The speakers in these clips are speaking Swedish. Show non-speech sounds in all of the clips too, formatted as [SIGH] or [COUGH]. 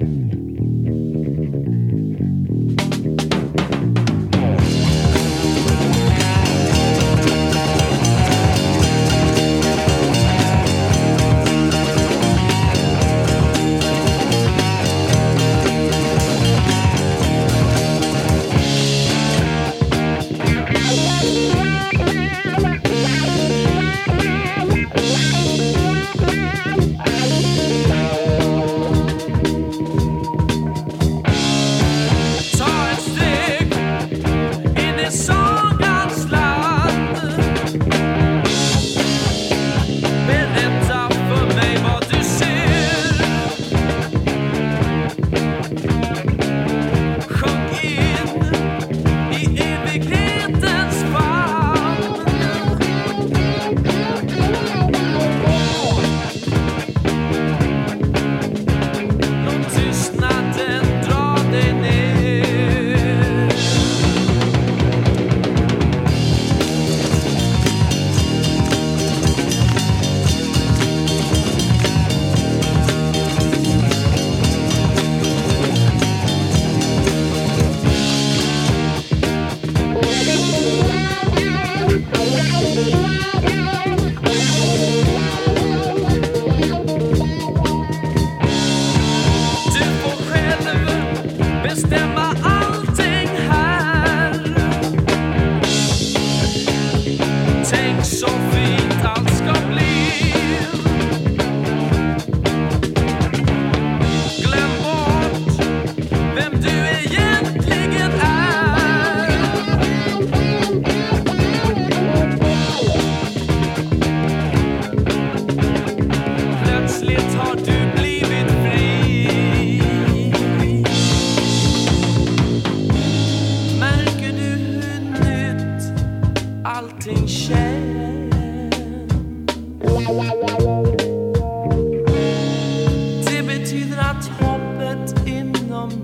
Mm. sofrer.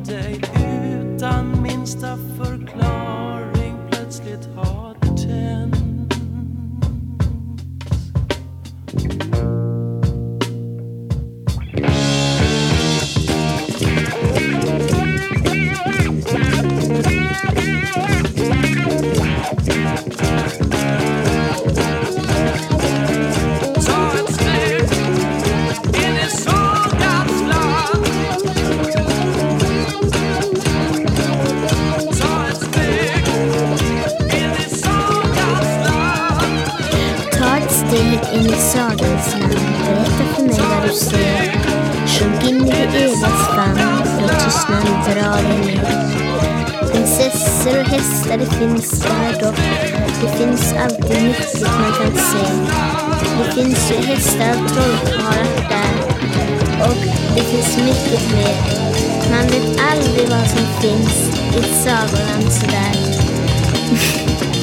day. Ta in i sagans land. Berätta för mig vad du ser. Sjunk in i det evigas famn. Låt tystnaden dra dig ner. Prinsessor och hästar det finns där dock. Det finns alltid mycket man kan se. Det finns ju hästar och trollkarlar där. Och det finns mycket mer. Man vet aldrig vad som finns i ett sagoland sådär. [LAUGHS]